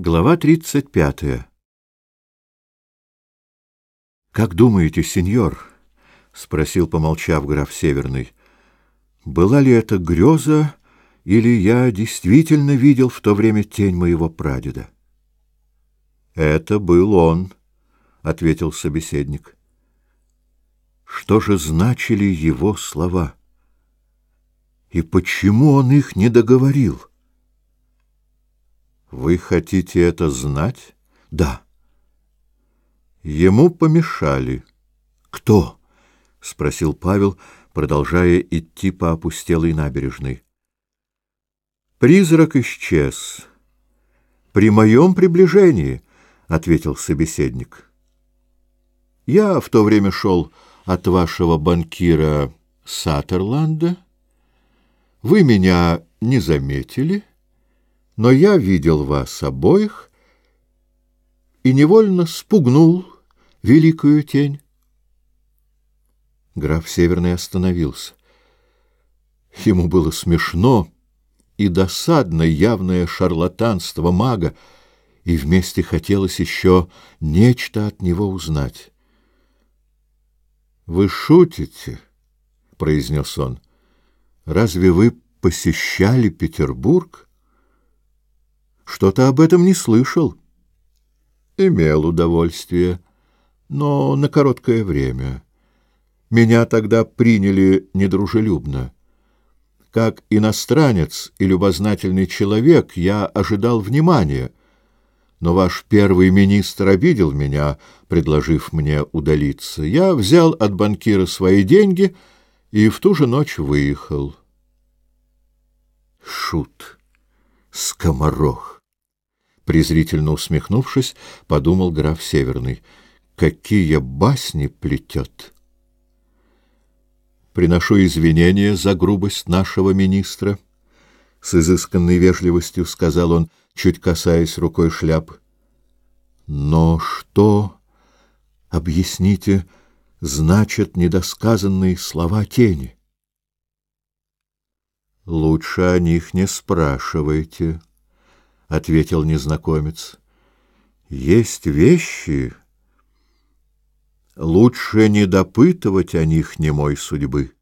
Глава 35. «Как думаете, сеньор?» — спросил, помолчав граф Северный. «Была ли это греза, или я действительно видел в то время тень моего прадеда?» «Это был он», — ответил собеседник. «Что же значили его слова? И почему он их не договорил?» Вы хотите это знать? Да. Ему помешали. Кто? спросил Павел, продолжая идти по опустелой набережной. Призрак исчез. При моем приближении, ответил собеседник. Я в то время шел от вашего банкира Саттерланда. Вы меня не заметили? но я видел вас обоих и невольно спугнул великую тень. Граф Северный остановился. Ему было смешно и досадно явное шарлатанство мага, и вместе хотелось еще нечто от него узнать. — Вы шутите, — произнес он. — Разве вы посещали Петербург? — что-то об этом не слышал. Имел удовольствие, но на короткое время. Меня тогда приняли недружелюбно. Как иностранец и любознательный человек я ожидал внимания, но ваш первый министр обидел меня, предложив мне удалиться. Я взял от банкира свои деньги и в ту же ночь выехал. Шут, скоморох! презрительно усмехнувшись, подумал граф Северный. «Какие басни плетет!» «Приношу извинения за грубость нашего министра», — с изысканной вежливостью сказал он, чуть касаясь рукой шляп. «Но что, объясните, значат недосказанные слова тени?» «Лучше о них не спрашивайте», — ответил незнакомец. — Есть вещи. Лучше не допытывать о них немой судьбы.